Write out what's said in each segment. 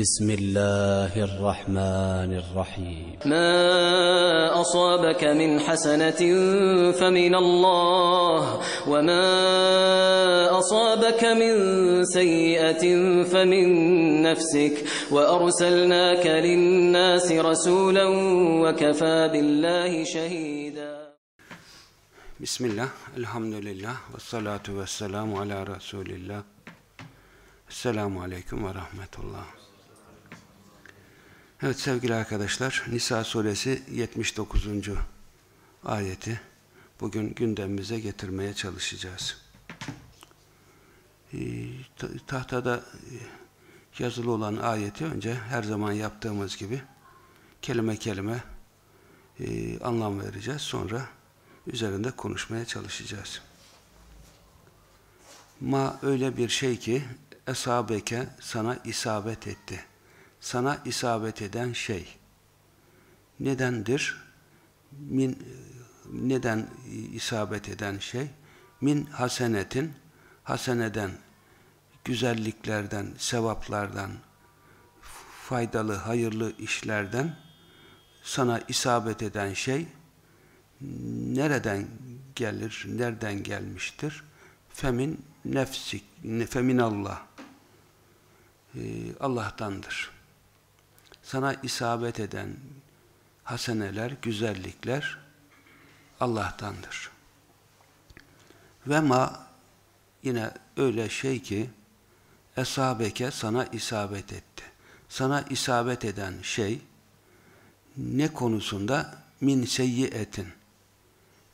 بسم الله الرحمن الرحيم ما أصابك من حسنة فمن الله وما أصابك من سيئة فمن نفسك وأرسلناك للناس رسولا وكفى بالله شهيدا Bismillah, elhamdülillah, ve salatu ve selamu ala Resulillah. Esselamu aleyküm ve rahmetullah. Evet sevgili arkadaşlar, Nisa suresi 79. ayeti bugün gündemimize getirmeye çalışacağız. Ee, tahtada yazılı olan ayeti önce her zaman yaptığımız gibi kelime kelime e, anlam vereceğiz. Sonra üzerinde konuşmaya çalışacağız. Ma öyle bir şey ki esabeke sana isabet etti. Sana isabet eden şey. Nedendir? Min neden isabet eden şey? Min hasenetin haseneden güzelliklerden, sevaplardan, faydalı, hayırlı işlerden sana isabet eden şey nereden gelir, nereden gelmiştir? Femin nefsik, femin Allah. Ee, Allah'tandır. Sana isabet eden haseneler, güzellikler Allah'tandır. Ve ma yine öyle şey ki esabeke sana isabet etti. Sana isabet eden şey ne konusunda min seyyiyetin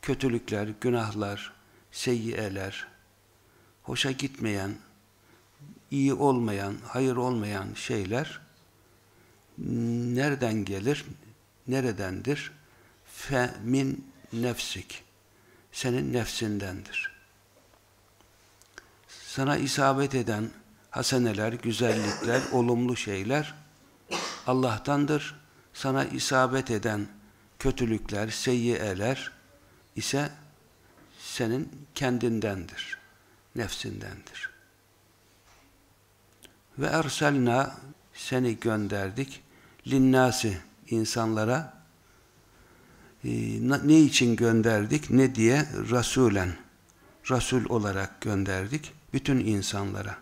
kötülükler, günahlar, seyyiyeler, hoşa gitmeyen, iyi olmayan, hayır olmayan şeyler nereden gelir, neredendir? Fe min nefsik. Senin nefsindendir. Sana isabet eden haseneler, güzellikler, olumlu şeyler Allah'tandır. Sana isabet eden kötülükler, seyyiyeler ise senin kendindendir, nefsindendir. Ve erselna seni gönderdik linnasi insanlara e, ne için gönderdik ne diye rasulen rasul olarak gönderdik bütün insanlara.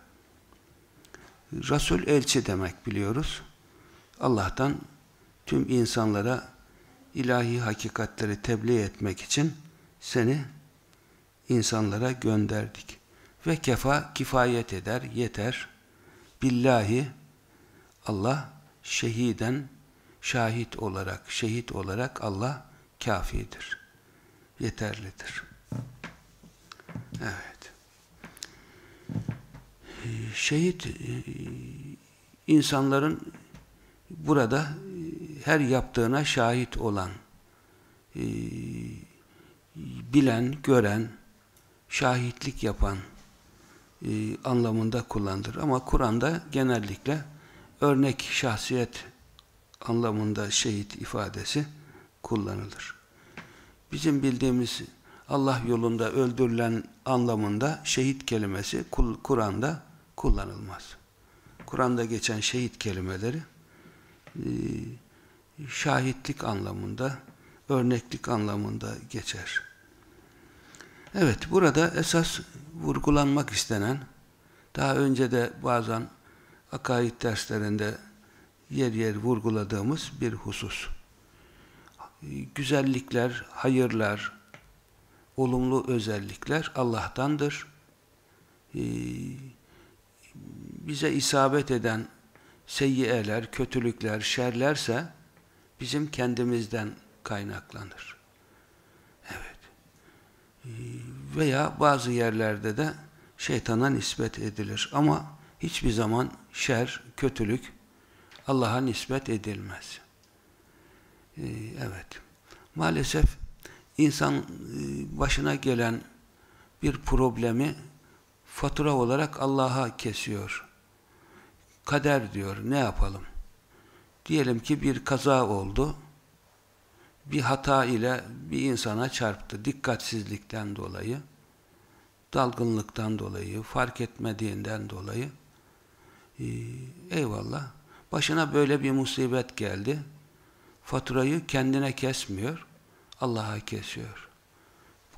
Rasul elçi demek biliyoruz. Allah'tan tüm insanlara ilahi hakikatleri tebliğ etmek için seni insanlara gönderdik. Ve kefa kifayet eder, yeter. Billahi Allah şehiden şahit olarak, şehit olarak Allah kafidir. Yeterlidir. Evet. Şehit insanların burada her yaptığına şahit olan bilen, gören, şahitlik yapan e, anlamında kullanılır. Ama Kur'an'da genellikle örnek şahsiyet anlamında şehit ifadesi kullanılır. Bizim bildiğimiz Allah yolunda öldürülen anlamında şehit kelimesi Kur'an'da kullanılmaz. Kur'an'da geçen şehit kelimeleri e, şahitlik anlamında, örneklik anlamında geçer. Evet, burada esas vurgulanmak istenen, daha önce de bazen akaid derslerinde yer yer vurguladığımız bir husus. Güzellikler, hayırlar, olumlu özellikler Allah'tandır. Ee, bize isabet eden seyyiyeler, kötülükler, şerlerse bizim kendimizden kaynaklanır. Evet. Veya bazı yerlerde de şeytana nispet edilir. Ama hiçbir zaman şer, kötülük Allah'a nispet edilmez. Ee, evet. Maalesef insan e, başına gelen bir problemi fatura olarak Allah'a kesiyor. Kader diyor. Ne yapalım? Diyelim ki bir kaza oldu. Bir hata ile bir insana çarptı. Dikkatsizlikten dolayı, dalgınlıktan dolayı, fark etmediğinden dolayı. Ee, eyvallah. Başına böyle bir musibet geldi. Faturayı kendine kesmiyor. Allah'a kesiyor.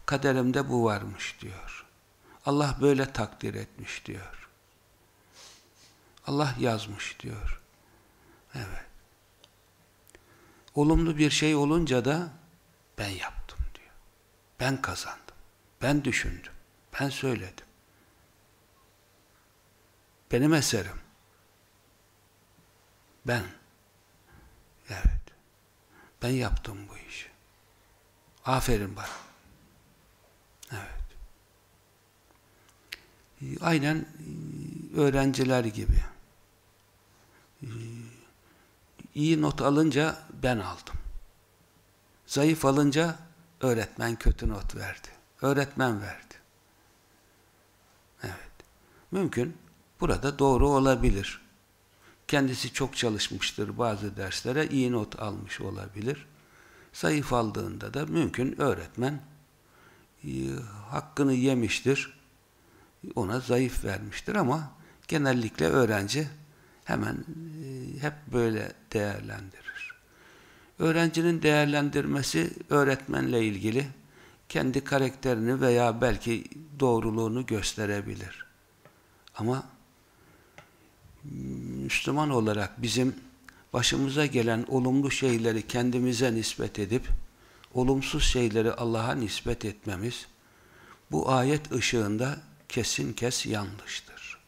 Kaderimde bu varmış diyor. Allah böyle takdir etmiş diyor. Allah yazmış diyor. Evet. Olumlu bir şey olunca da ben yaptım diyor. Ben kazandım. Ben düşündüm. Ben söyledim. Benim eserim. Ben. Evet. Ben yaptım bu işi. Aferin bana. Evet. Aynen öğrenciler gibi. İyi not alınca ben aldım. Zayıf alınca öğretmen kötü not verdi. Öğretmen verdi. Evet. Mümkün. Burada doğru olabilir. Kendisi çok çalışmıştır bazı derslere, iyi not almış olabilir. Zayıf aldığında da mümkün öğretmen e, hakkını yemiştir, ona zayıf vermiştir ama genellikle öğrenci hemen e, hep böyle değerlendirir. Öğrencinin değerlendirmesi öğretmenle ilgili kendi karakterini veya belki doğruluğunu gösterebilir. Ama Müslüman olarak bizim başımıza gelen olumlu şeyleri kendimize nispet edip olumsuz şeyleri Allah'a nispet etmemiz bu ayet ışığında kesin kes yanlıştır.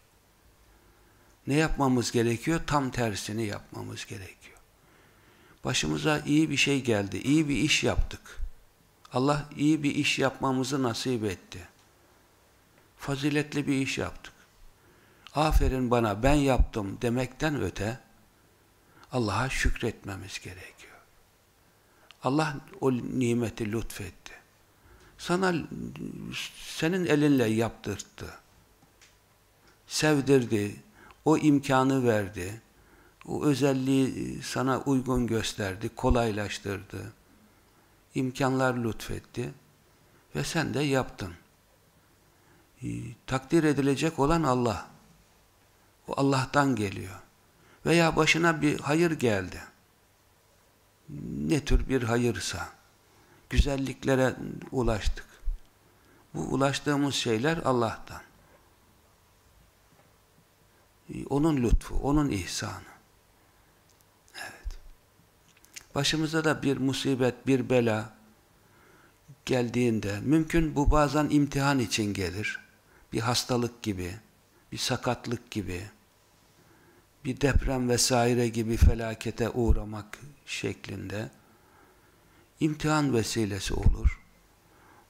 Ne yapmamız gerekiyor? Tam tersini yapmamız gerekiyor. Başımıza iyi bir şey geldi, iyi bir iş yaptık. Allah iyi bir iş yapmamızı nasip etti. Faziletli bir iş yaptık aferin bana ben yaptım demekten öte Allah'a şükretmemiz gerekiyor. Allah o nimeti lütfetti. Sana senin elinle yaptırttı. Sevdirdi. O imkanı verdi. O özelliği sana uygun gösterdi, kolaylaştırdı. İmkanlar lütfetti. Ve sen de yaptın. Takdir edilecek olan Allah. O Allah'tan geliyor. Veya başına bir hayır geldi. Ne tür bir hayırsa. Güzelliklere ulaştık. Bu ulaştığımız şeyler Allah'tan. Onun lütfu, onun ihsanı. Evet. Başımıza da bir musibet, bir bela geldiğinde, mümkün bu bazen imtihan için gelir. Bir hastalık gibi, bir sakatlık gibi, bir deprem vesaire gibi felakete uğramak şeklinde imtihan vesilesi olur.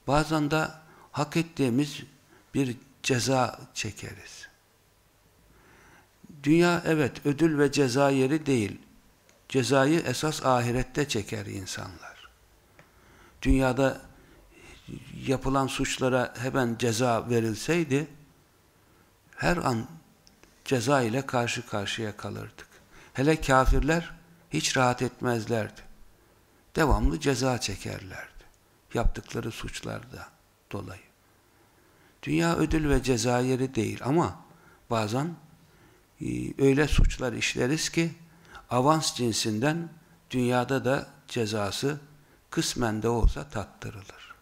Bazen de hak ettiğimiz bir ceza çekeriz. Dünya evet ödül ve ceza yeri değil. Cezayı esas ahirette çeker insanlar. Dünyada yapılan suçlara hemen ceza verilseydi her an ceza ile karşı karşıya kalırdık. Hele kafirler hiç rahat etmezlerdi. Devamlı ceza çekerlerdi. Yaptıkları suçlarda dolayı. Dünya ödül ve ceza yeri değil ama bazen e, öyle suçlar işleriz ki avans cinsinden dünyada da cezası kısmen de olsa tattırılır.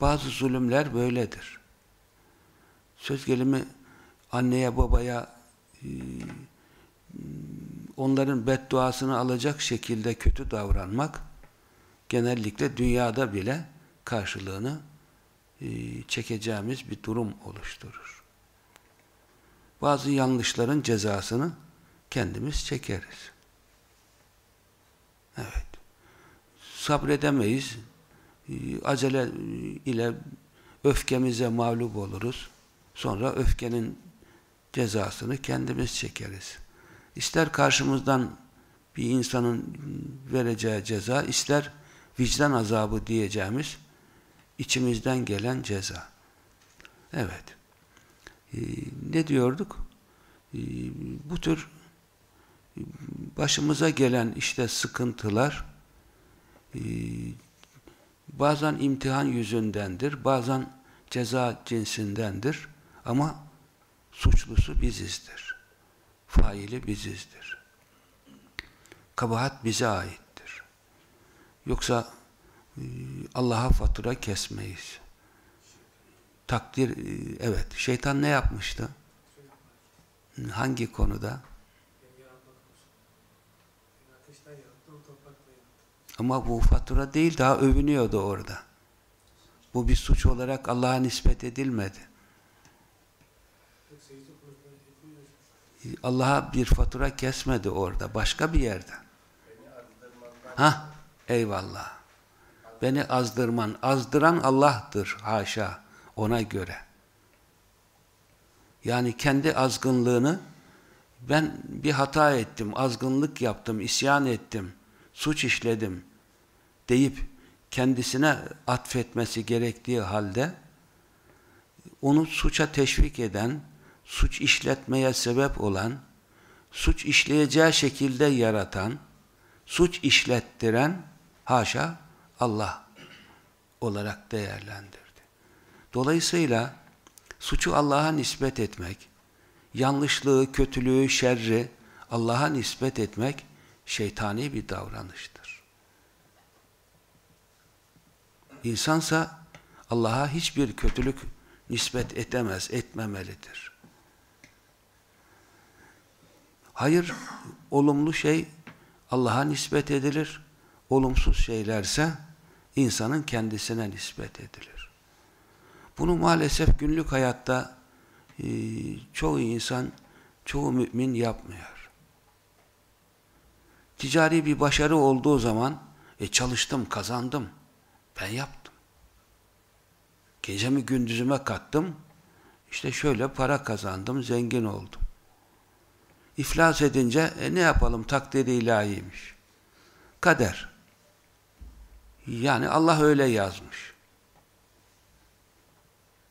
Bazı zulümler böyledir. Söz gelimi anneye babaya e, onların bedduasını alacak şekilde kötü davranmak genellikle dünyada bile karşılığını e, çekeceğimiz bir durum oluşturur. Bazı yanlışların cezasını kendimiz çekeriz. Evet. Sabredemeyiz. E, acele ile öfkemize mağlup oluruz. Sonra öfkenin cezasını kendimiz çekeriz. İster karşımızdan bir insanın vereceği ceza, ister vicdan azabı diyeceğimiz içimizden gelen ceza. Evet. Ee, ne diyorduk? Ee, bu tür başımıza gelen işte sıkıntılar e, bazen imtihan yüzündendir, bazen ceza cinsindendir ama suçlusu bizizdir. Faili bizizdir. Kabahat bize aittir. Yoksa e, Allah'a fatura kesmeyiz. Takdir, e, evet. Şeytan ne yapmıştı? Hangi konuda? Ama bu fatura değil, daha övünüyordu orada. Bu bir suç olarak Allah'a nispet edilmedi. Allah'a bir fatura kesmedi orada, başka bir yerde. Ha, eyvallah. Beni azdırman, azdıran Allah'tır, haşa, ona göre. Yani kendi azgınlığını, ben bir hata ettim, azgınlık yaptım, isyan ettim, suç işledim deyip kendisine atfetmesi gerektiği halde onu suça teşvik eden, suç işletmeye sebep olan, suç işleyeceği şekilde yaratan, suç işlettiren haşa Allah olarak değerlendirdi. Dolayısıyla suçu Allah'a nispet etmek, yanlışlığı, kötülüğü, şerri Allah'a nispet etmek şeytani bir davranıştır. İnsansa Allah'a hiçbir kötülük nispet edemez, etmemelidir. Hayır, olumlu şey Allah'a nispet edilir, olumsuz şeylerse insanın kendisine nispet edilir. Bunu maalesef günlük hayatta e, çoğu insan, çoğu mümin yapmıyor. Ticari bir başarı olduğu zaman e, çalıştım, kazandım, ben yaptım. Gecemi gündüzüme kattım, işte şöyle para kazandım, zengin oldum. İflas edince e, ne yapalım takdiri ilahiymiş. Kader. Yani Allah öyle yazmış.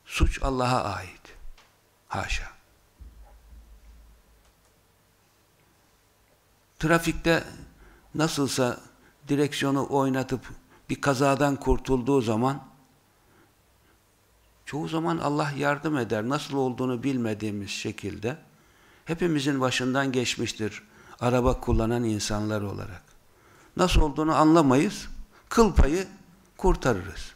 Suç Allah'a ait. Haşa. Trafikte nasılsa direksiyonu oynatıp bir kazadan kurtulduğu zaman çoğu zaman Allah yardım eder. Nasıl olduğunu bilmediğimiz şekilde hepimizin başından geçmiştir araba kullanan insanlar olarak. Nasıl olduğunu anlamayız. Kıl payı kurtarırız.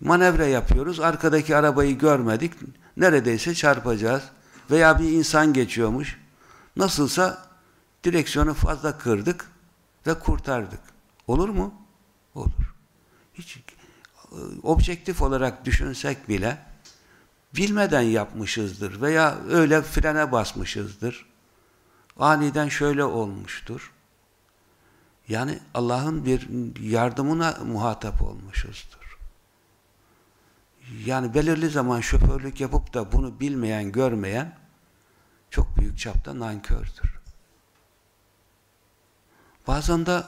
Manevra yapıyoruz. Arkadaki arabayı görmedik. Neredeyse çarpacağız. Veya bir insan geçiyormuş. Nasılsa direksiyonu fazla kırdık ve kurtardık. Olur mu? Olur. Hiç objektif olarak düşünsek bile bilmeden yapmışızdır veya öyle frene basmışızdır. Aniden şöyle olmuştur. Yani Allah'ın bir yardımına muhatap olmuşuzdur. Yani belirli zaman şoförlük yapıp da bunu bilmeyen, görmeyen çok büyük çapta nankördür. Bazen de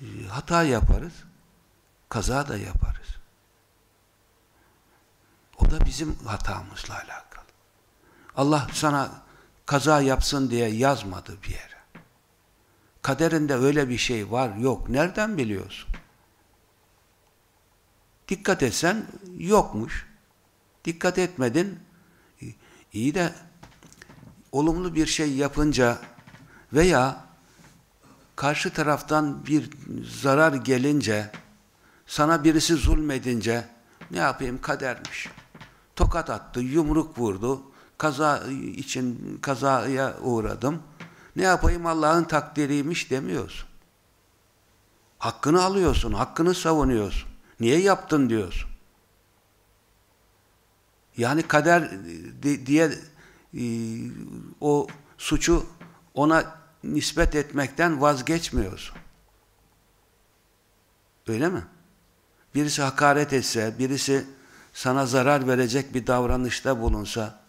e, hata yaparız, kaza da yaparız. O da bizim hatamızla alakalı. Allah sana kaza yapsın diye yazmadı bir yere. Kaderinde öyle bir şey var, yok. Nereden biliyorsun? Dikkat etsen yokmuş. Dikkat etmedin. İyi de olumlu bir şey yapınca veya karşı taraftan bir zarar gelince sana birisi zulmedince ne yapayım kadermiş. Tokat attı, yumruk vurdu. Kaza için kazaya uğradım. Ne yapayım Allah'ın takdiriymiş demiyorsun. Hakkını alıyorsun, hakkını savunuyorsun. Niye yaptın diyorsun. Yani kader diye e, o suçu ona nispet etmekten vazgeçmiyorsun. Öyle mi? Birisi hakaret etse, birisi sana zarar verecek bir davranışta bulunsa,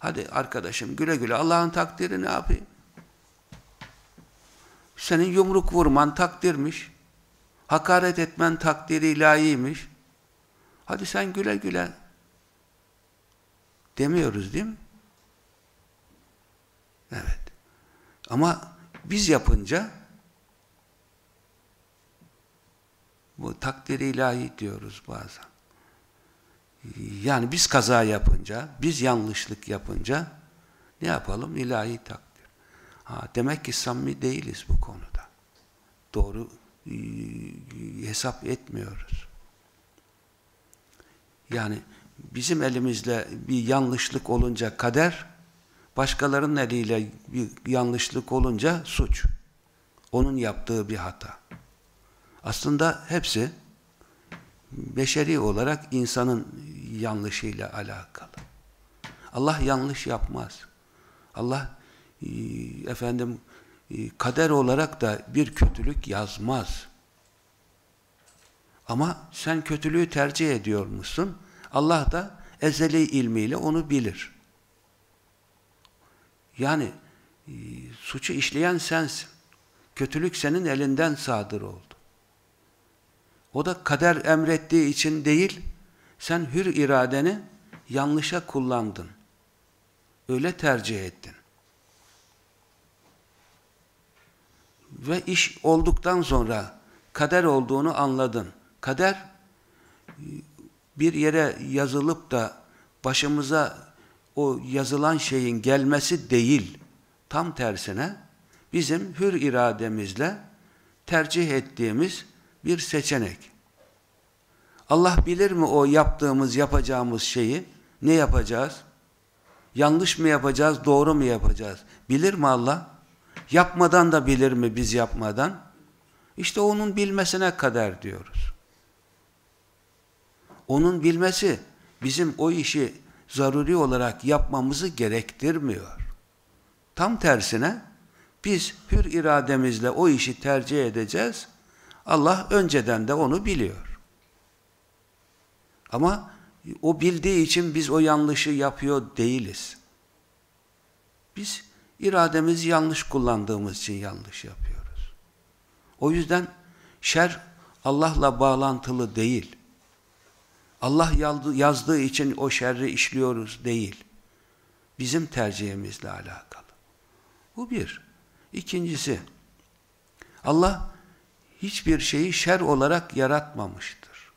Hadi arkadaşım güle güle Allah'ın takdiri ne yapayım? Senin yumruk vurman takdirmiş. Hakaret etmen takdiri ilahiymiş. Hadi sen güle güle. Demiyoruz değil mi? Evet. Ama biz yapınca bu takdiri ilahi diyoruz bazen. Yani biz kaza yapınca, biz yanlışlık yapınca ne yapalım? İlahi takdir. Ha, demek ki samimi değiliz bu konuda. Doğru e, hesap etmiyoruz. Yani bizim elimizle bir yanlışlık olunca kader, başkalarının eliyle bir yanlışlık olunca suç. Onun yaptığı bir hata. Aslında hepsi beşeri olarak insanın yanlışıyla alakalı. Allah yanlış yapmaz. Allah e, efendim e, kader olarak da bir kötülük yazmaz. Ama sen kötülüğü tercih ediyor musun? Allah da ezeli ilmiyle onu bilir. Yani e, suçu işleyen sensin. Kötülük senin elinden sadır oldu. O da kader emrettiği için değil, sen hür iradeni yanlışa kullandın. Öyle tercih ettin. Ve iş olduktan sonra kader olduğunu anladın. Kader bir yere yazılıp da başımıza o yazılan şeyin gelmesi değil. Tam tersine bizim hür irademizle tercih ettiğimiz bir seçenek. Allah bilir mi o yaptığımız, yapacağımız şeyi? Ne yapacağız? Yanlış mı yapacağız, doğru mu yapacağız? Bilir mi Allah? Yapmadan da bilir mi biz yapmadan? İşte onun bilmesine kadar diyoruz. Onun bilmesi bizim o işi zaruri olarak yapmamızı gerektirmiyor. Tam tersine biz hür irademizle o işi tercih edeceğiz. Allah önceden de onu biliyor. Ama o bildiği için biz o yanlışı yapıyor değiliz. Biz irademizi yanlış kullandığımız için yanlış yapıyoruz. O yüzden şer Allah'la bağlantılı değil. Allah yazdığı için o şerri işliyoruz değil. Bizim tercihimizle alakalı. Bu bir. İkincisi, Allah hiçbir şeyi şer olarak yaratmamıştır.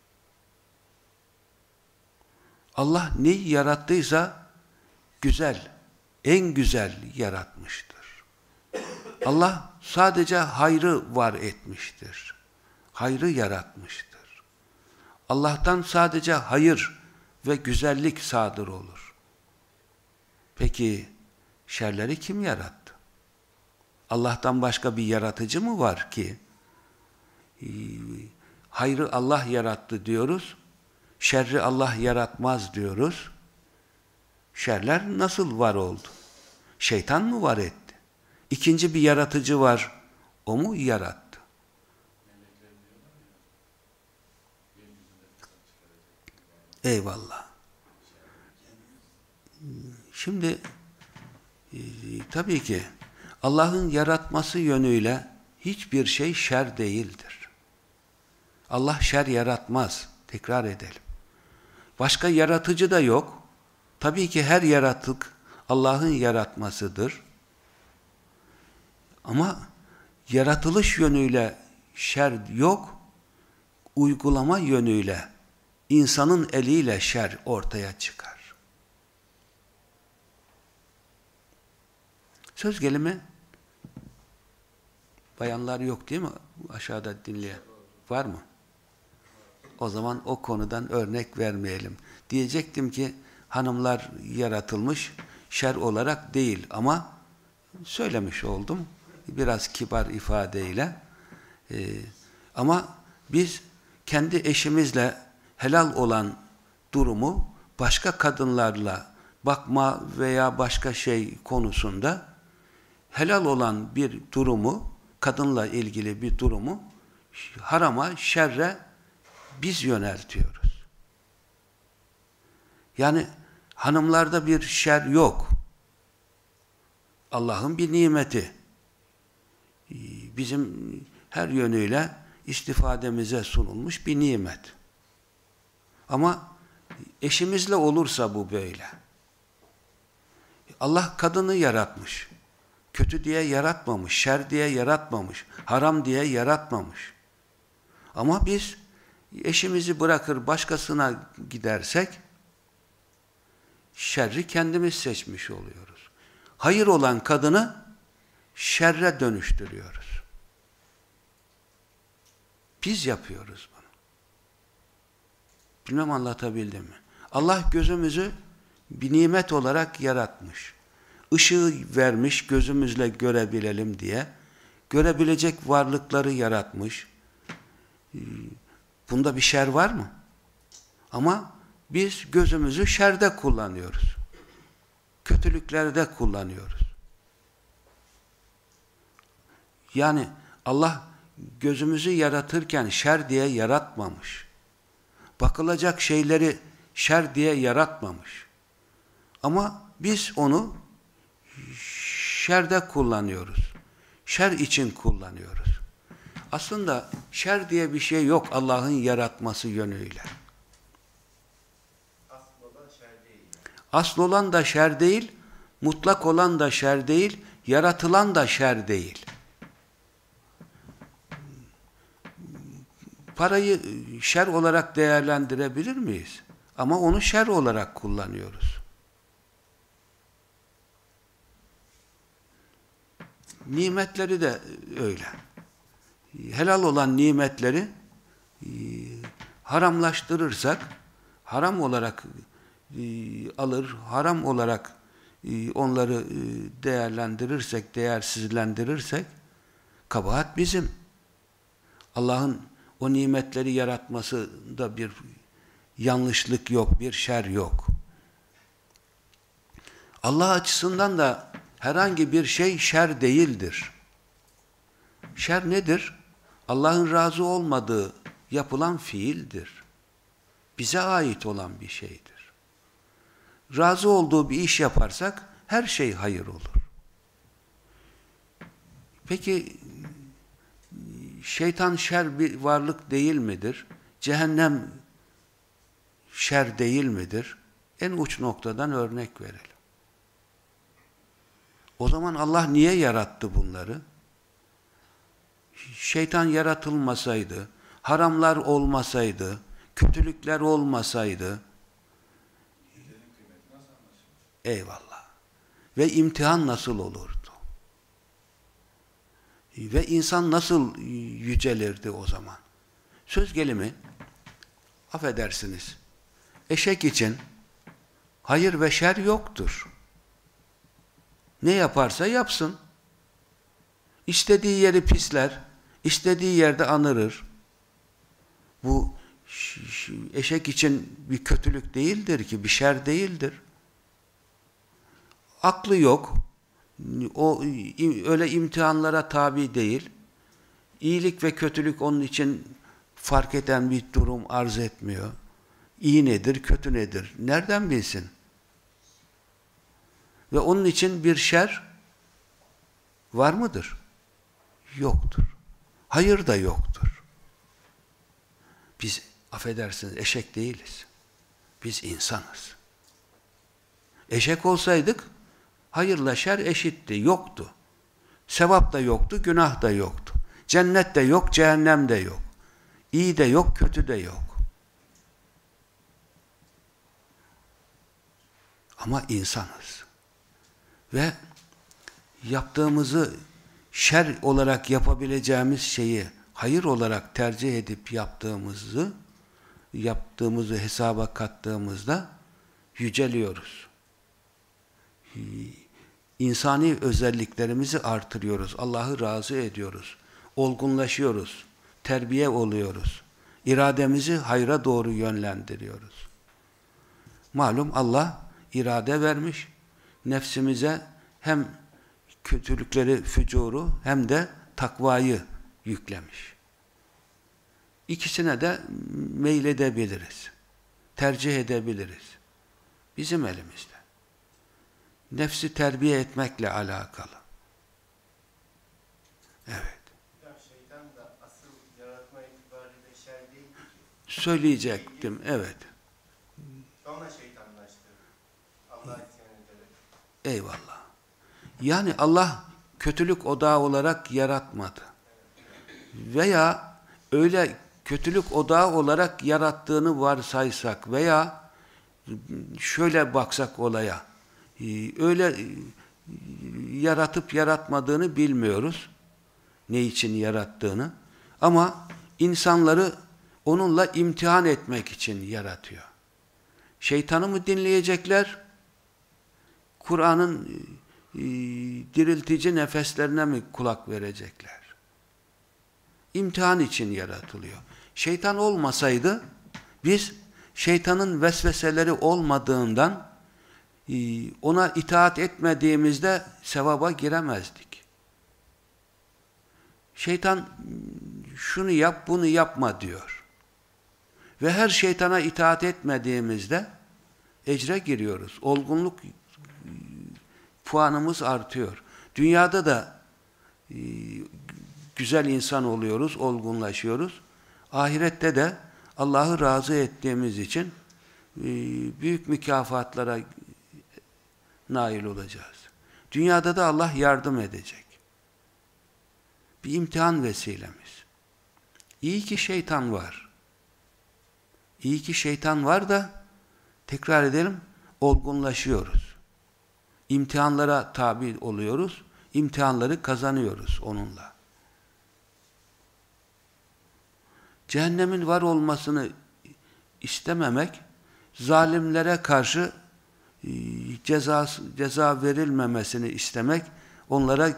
Allah neyi yarattıysa güzel, en güzel yaratmıştır. Allah sadece hayrı var etmiştir. Hayrı yaratmıştır. Allah'tan sadece hayır ve güzellik sadır olur. Peki şerleri kim yarattı? Allah'tan başka bir yaratıcı mı var ki? Ee, hayrı Allah yarattı diyoruz. Şerri Allah yaratmaz diyoruz. Şerler nasıl var oldu? Şeytan mı var etti? İkinci bir yaratıcı var. O mu yarattı? Eyvallah. Şimdi e, tabii ki Allah'ın yaratması yönüyle hiçbir şey şer değildir. Allah şer yaratmaz. Tekrar edelim. Başka yaratıcı da yok. Tabii ki her yaratık Allah'ın yaratmasıdır. Ama yaratılış yönüyle şer yok, uygulama yönüyle insanın eliyle şer ortaya çıkar. Söz gelimi bayanlar yok değil mi? Aşağıda dinleyen. Var mı? O zaman o konudan örnek vermeyelim. Diyecektim ki hanımlar yaratılmış şer olarak değil ama söylemiş oldum. Biraz kibar ifadeyle. Ee, ama biz kendi eşimizle helal olan durumu başka kadınlarla bakma veya başka şey konusunda helal olan bir durumu, kadınla ilgili bir durumu harama, şerre biz yöneltiyoruz. Yani hanımlarda bir şer yok. Allah'ın bir nimeti. Bizim her yönüyle istifademize sunulmuş bir nimet. Ama eşimizle olursa bu böyle. Allah kadını yaratmış. Kötü diye yaratmamış, şer diye yaratmamış, haram diye yaratmamış. Ama biz eşimizi bırakır başkasına gidersek şerri kendimiz seçmiş oluyoruz. Hayır olan kadını şerre dönüştürüyoruz. Biz yapıyoruz bunu. Bilmem anlatabildim mi? Allah gözümüzü bir nimet olarak yaratmış. Işığı vermiş gözümüzle görebilelim diye. Görebilecek varlıkları yaratmış. Bunda bir şer var mı? Ama biz gözümüzü şerde kullanıyoruz. Kötülüklerde kullanıyoruz. Yani Allah gözümüzü yaratırken şer diye yaratmamış. Bakılacak şeyleri şer diye yaratmamış. Ama biz onu şerde kullanıyoruz. Şer için kullanıyoruz. Aslında şer diye bir şey yok Allah'ın yaratması yönüyle. Asıl olan da şer değil, mutlak olan da şer değil, yaratılan da şer değil. Parayı şer olarak değerlendirebilir miyiz? Ama onu şer olarak kullanıyoruz. Nimetleri de öyle. Helal olan nimetleri e, haramlaştırırsak, haram olarak e, alır, haram olarak e, onları değerlendirirsek, değersizlendirirsek, kabahat bizim. Allah'ın o nimetleri yaratmasında bir yanlışlık yok, bir şer yok. Allah açısından da herhangi bir şey şer değildir. Şer nedir? Allah'ın razı olmadığı yapılan fiildir. Bize ait olan bir şeydir. Razı olduğu bir iş yaparsak her şey hayır olur. Peki şeytan şer bir varlık değil midir? Cehennem şer değil midir? En uç noktadan örnek verelim. O zaman Allah niye yarattı bunları? Şeytan yaratılmasaydı, haramlar olmasaydı, kötülükler olmasaydı, eyvallah. Ve imtihan nasıl olurdu? Ve insan nasıl yücelirdi o zaman? Söz gelimi, affedersiniz, eşek için hayır ve şer yoktur. Ne yaparsa yapsın. İstediği yeri pisler, istediği yerde anırır. Bu eşek için bir kötülük değildir ki, bir şer değildir. Aklı yok, o öyle imtihanlara tabi değil. İyilik ve kötülük onun için fark eden bir durum arz etmiyor. İyi nedir, kötü nedir? Nereden bilsin? Ve onun için bir şer var mıdır? Yoktur. Hayır da yoktur. Biz affedersiniz eşek değiliz. Biz insanız. Eşek olsaydık hayırla şer eşitti, yoktu. Sevap da yoktu, günah da yoktu. Cennet de yok, cehennem de yok. İyi de yok, kötü de yok. Ama insanız. Ve yaptığımızı şer olarak yapabileceğimiz şeyi hayır olarak tercih edip yaptığımızı yaptığımızı hesaba kattığımızda yüceliyoruz. İnsani özelliklerimizi artırıyoruz. Allah'ı razı ediyoruz. Olgunlaşıyoruz. Terbiye oluyoruz. İrademizi hayra doğru yönlendiriyoruz. Malum Allah irade vermiş. Nefsimize hem kötülükleri, fücuru hem de takvayı yüklemiş. İkisine de meyledebiliriz. Tercih edebiliriz. Bizim elimizde. nefsi terbiye etmekle alakalı. Evet. Hocam şeytan da asıl yaratma itibariyle şer değil ki. Söyleyecektim, evet. Sonra şeytanlaştırır. Allah isyan ederek. Eyvallah. Yani Allah kötülük odağı olarak yaratmadı. Veya öyle kötülük odağı olarak yarattığını varsaysak veya şöyle baksak olaya, e, öyle e, yaratıp yaratmadığını bilmiyoruz. Ne için yarattığını. Ama insanları onunla imtihan etmek için yaratıyor. Şeytanı mı dinleyecekler? Kur'an'ın e, diriltici nefeslerine mi kulak verecekler? İmtihan için yaratılıyor. Şeytan olmasaydı biz şeytanın vesveseleri olmadığından e, ona itaat etmediğimizde sevaba giremezdik. Şeytan şunu yap bunu yapma diyor. Ve her şeytana itaat etmediğimizde ecre giriyoruz. Olgunluk puanımız artıyor. Dünyada da e, güzel insan oluyoruz, olgunlaşıyoruz. Ahirette de Allah'ı razı ettiğimiz için e, büyük mükafatlara nail olacağız. Dünyada da Allah yardım edecek. Bir imtihan vesilemiz. İyi ki şeytan var. İyi ki şeytan var da tekrar edelim olgunlaşıyoruz. İmtihanlara tabi oluyoruz. İmtihanları kazanıyoruz onunla. Cehennemin var olmasını istememek, zalimlere karşı e, ceza, ceza verilmemesini istemek, onlara e,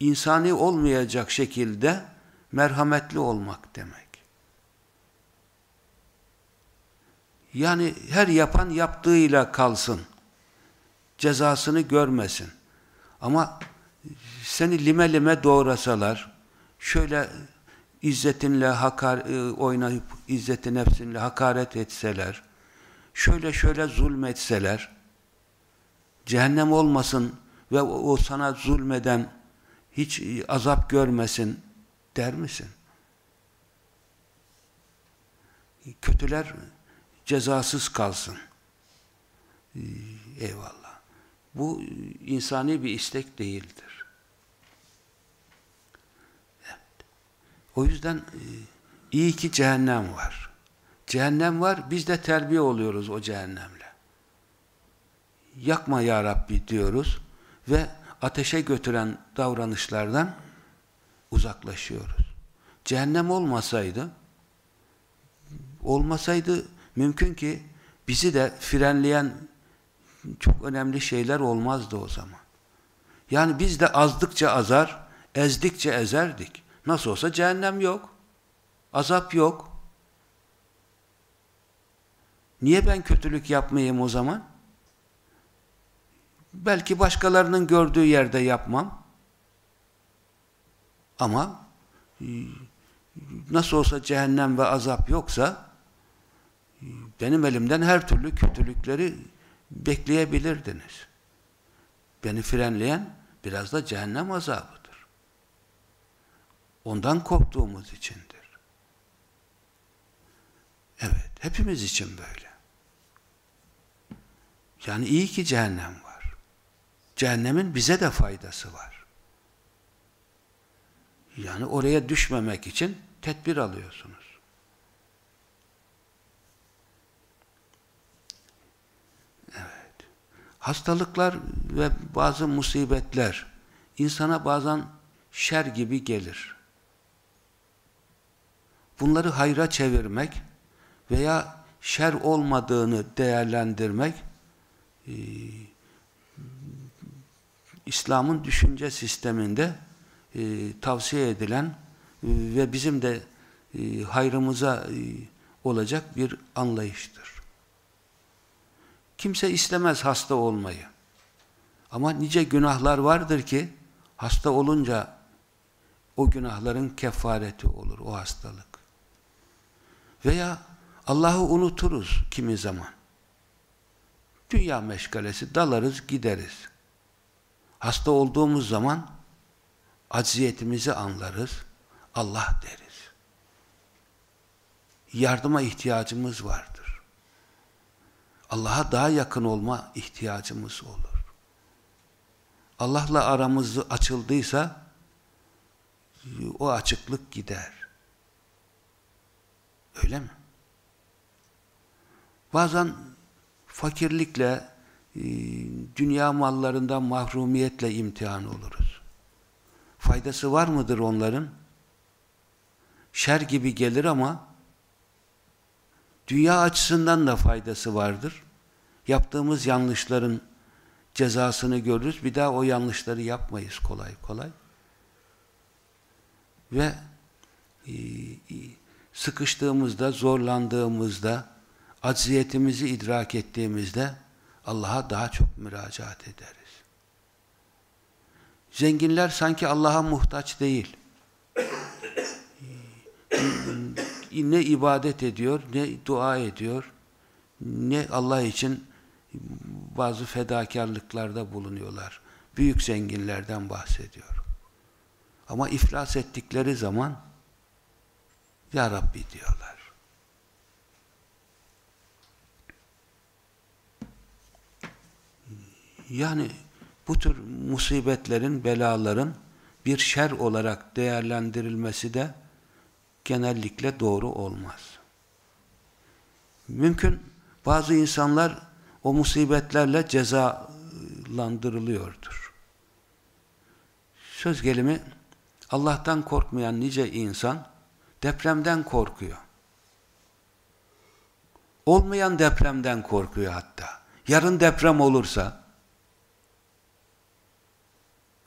insani olmayacak şekilde merhametli olmak demek. Yani her yapan yaptığıyla kalsın. Cezasını görmesin. Ama seni lime lime doğrasalar, şöyle izzetinle hakar, e, oynayıp izzeti nefsinle hakaret etseler, şöyle şöyle zulmetseler, cehennem olmasın ve o, sana zulmeden hiç azap görmesin der misin? Kötüler cezasız kalsın. Eyvallah. Bu insani bir istek değildir. Evet. O yüzden iyi ki cehennem var. Cehennem var, biz de terbiye oluyoruz o cehennemle. Yakma ya Rabbi diyoruz ve ateşe götüren davranışlardan uzaklaşıyoruz. Cehennem olmasaydı, olmasaydı mümkün ki bizi de frenleyen çok önemli şeyler olmazdı o zaman. Yani biz de azdıkça azar, ezdikçe ezerdik. Nasıl olsa cehennem yok. Azap yok. Niye ben kötülük yapmayayım o zaman? Belki başkalarının gördüğü yerde yapmam. Ama nasıl olsa cehennem ve azap yoksa benim elimden her türlü kötülükleri bekleyebilirdiniz. Beni frenleyen biraz da cehennem azabıdır. Ondan korktuğumuz içindir. Evet, hepimiz için böyle. Yani iyi ki cehennem var. Cehennemin bize de faydası var. Yani oraya düşmemek için tedbir alıyorsunuz. Evet. Hastalıklar ve bazı musibetler insana bazen şer gibi gelir. Bunları hayra çevirmek veya şer olmadığını değerlendirmek e, İslam'ın düşünce sisteminde e, tavsiye edilen e, ve bizim de e, hayrımıza e, olacak bir anlayıştır. Kimse istemez hasta olmayı. Ama nice günahlar vardır ki hasta olunca o günahların kefareti olur o hastalık. Veya Allah'ı unuturuz kimi zaman. Dünya meşgalesi dalarız gideriz. Hasta olduğumuz zaman acziyetimizi anlarız. Allah deriz. Yardıma ihtiyacımız vardır. Allah'a daha yakın olma ihtiyacımız olur. Allah'la aramız açıldıysa o açıklık gider. Öyle mi? Bazen fakirlikle, e, dünya mallarından mahrumiyetle imtihan oluruz. Faydası var mıdır onların? Şer gibi gelir ama dünya açısından da faydası vardır. Yaptığımız yanlışların cezasını görürüz. Bir daha o yanlışları yapmayız kolay kolay. Ve e, sıkıştığımızda, zorlandığımızda, acziyetimizi idrak ettiğimizde Allah'a daha çok müracaat ederiz. Zenginler sanki Allah'a muhtaç değil. Ne ibadet ediyor, ne dua ediyor, ne Allah için bazı fedakarlıklarda bulunuyorlar. Büyük zenginlerden bahsediyor. Ama iflas ettikleri zaman Ya Rabbi diyorlar. Yani bu tür musibetlerin, belaların bir şer olarak değerlendirilmesi de genellikle doğru olmaz. Mümkün bazı insanlar o musibetlerle cezalandırılıyordur. Söz gelimi Allah'tan korkmayan nice insan depremden korkuyor. Olmayan depremden korkuyor hatta. Yarın deprem olursa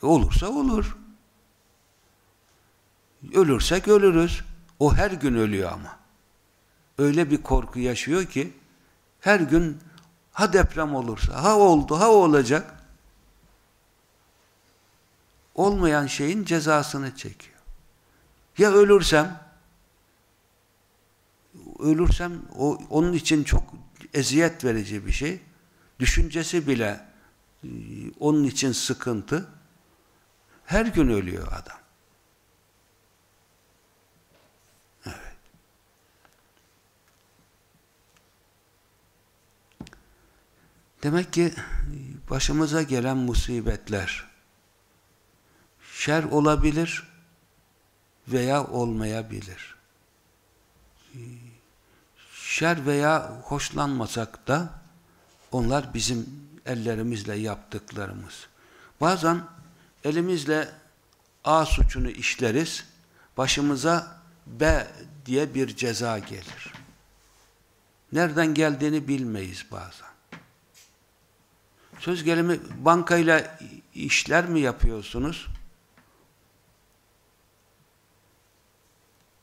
olursa olur. Ölürsek ölürüz. O her gün ölüyor ama. Öyle bir korku yaşıyor ki her gün ha deprem olursa, ha oldu, ha olacak. Olmayan şeyin cezasını çekiyor. Ya ölürsem ölürsem o, onun için çok eziyet verici bir şey. Düşüncesi bile e, onun için sıkıntı. Her gün ölüyor adam. Demek ki başımıza gelen musibetler şer olabilir veya olmayabilir. Şer veya hoşlanmasak da onlar bizim ellerimizle yaptıklarımız. Bazen elimizle A suçunu işleriz, başımıza B diye bir ceza gelir. Nereden geldiğini bilmeyiz bazen. Söz gelimi bankayla işler mi yapıyorsunuz?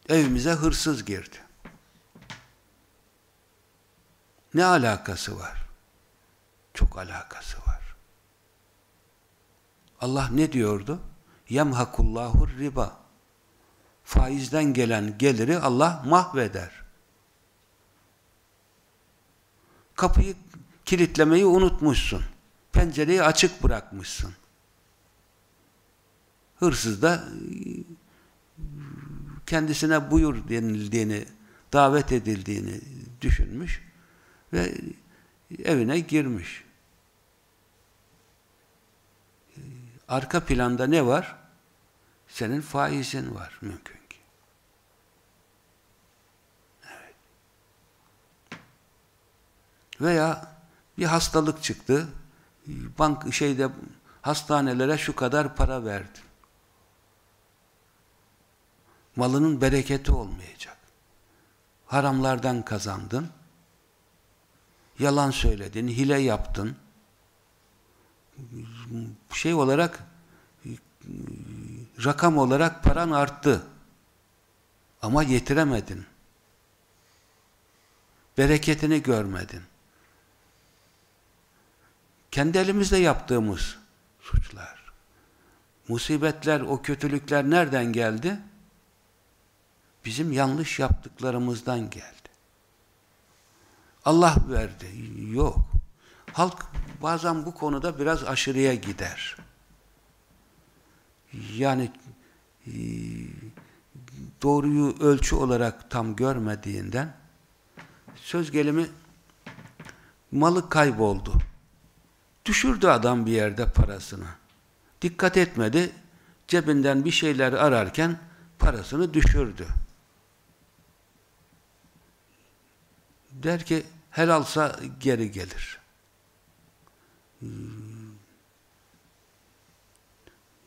Evimize hırsız girdi. Ne alakası var? Çok alakası var. Allah ne diyordu? Yemhakullahu riba. Faizden gelen geliri Allah mahveder. Kapıyı kilitlemeyi unutmuşsun. Pencereyi açık bırakmışsın. Hırsız da kendisine buyur denildiğini, davet edildiğini düşünmüş ve evine girmiş. Arka planda ne var? Senin faizin var mümkün ki. Veya bir hastalık çıktı. Bank şeyde hastanelere şu kadar para verdin. Malının bereketi olmayacak. Haramlardan kazandın. Yalan söyledin, hile yaptın. Şey olarak rakam olarak paran arttı. Ama yetiremedin. Bereketini görmedin. Kendi elimizle yaptığımız suçlar. Musibetler, o kötülükler nereden geldi? Bizim yanlış yaptıklarımızdan geldi. Allah verdi. Yok. Halk bazen bu konuda biraz aşırıya gider. Yani e, doğruyu ölçü olarak tam görmediğinden söz gelimi malı kayboldu. Düşürdü adam bir yerde parasını. Dikkat etmedi. Cebinden bir şeyler ararken parasını düşürdü. Der ki helalsa geri gelir.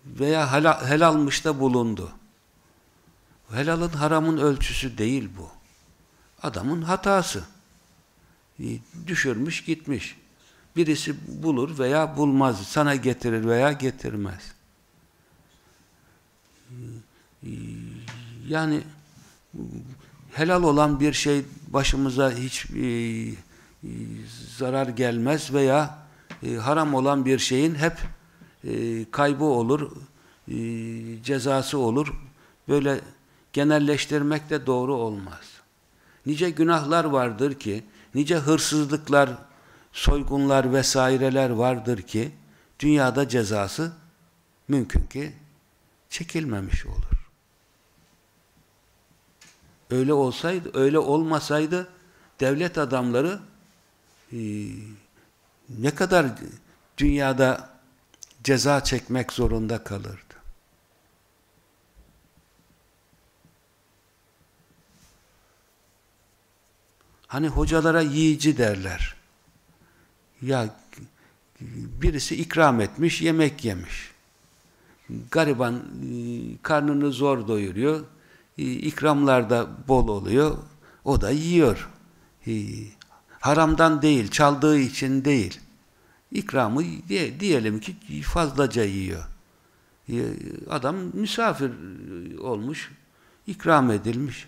Veya helal, helalmış da bulundu. Helalın haramın ölçüsü değil bu. Adamın hatası. Düşürmüş gitmiş. Birisi bulur veya bulmaz. Sana getirir veya getirmez. Yani helal olan bir şey başımıza hiç e, e, zarar gelmez veya e, haram olan bir şeyin hep e, kaybı olur, e, cezası olur. Böyle genelleştirmek de doğru olmaz. Nice günahlar vardır ki, nice hırsızlıklar, soygunlar vesaireler vardır ki, dünyada cezası mümkün ki çekilmemiş olur. Öyle olsaydı, öyle olmasaydı devlet adamları e, ne kadar dünyada ceza çekmek zorunda kalırdı. Hani hocalara yiyici derler. Ya birisi ikram etmiş, yemek yemiş. Gariban e, karnını zor doyuruyor. E, ikramlar da bol oluyor. O da yiyor. E, haramdan değil, çaldığı için değil. İkramı diyelim ki fazlaca yiyor. Adam misafir olmuş, ikram edilmiş.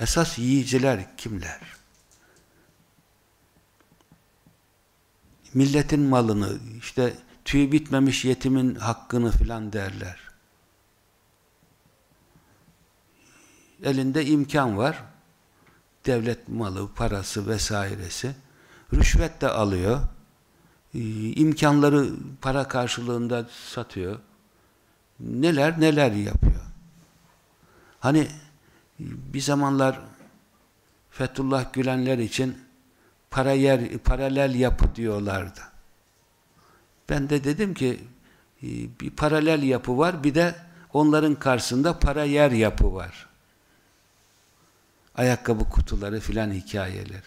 Esas yiyiciler kimler? Milletin malını, işte tüy bitmemiş yetimin hakkını filan derler. Elinde imkan var. Devlet malı, parası vesairesi. Rüşvet de alıyor. imkanları para karşılığında satıyor. Neler neler yapıyor. Hani bir zamanlar Fethullah Gülenler için para yer, paralel yapı diyorlardı. Ben de dedim ki e, bir paralel yapı var bir de onların karşısında para yer yapı var. Ayakkabı kutuları filan hikayeleri.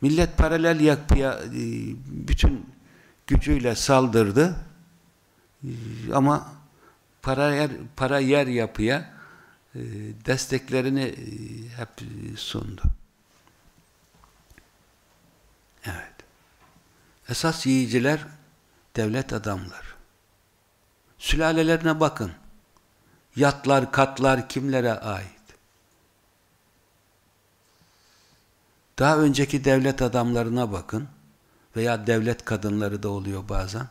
Millet paralel yapıya e, bütün gücüyle saldırdı. E, ama para yer, para yer yapıya desteklerini hep sundu. Evet. Esas yiyiciler devlet adamlar. Sülalelerine bakın. Yatlar, katlar kimlere ait? Daha önceki devlet adamlarına bakın veya devlet kadınları da oluyor bazen.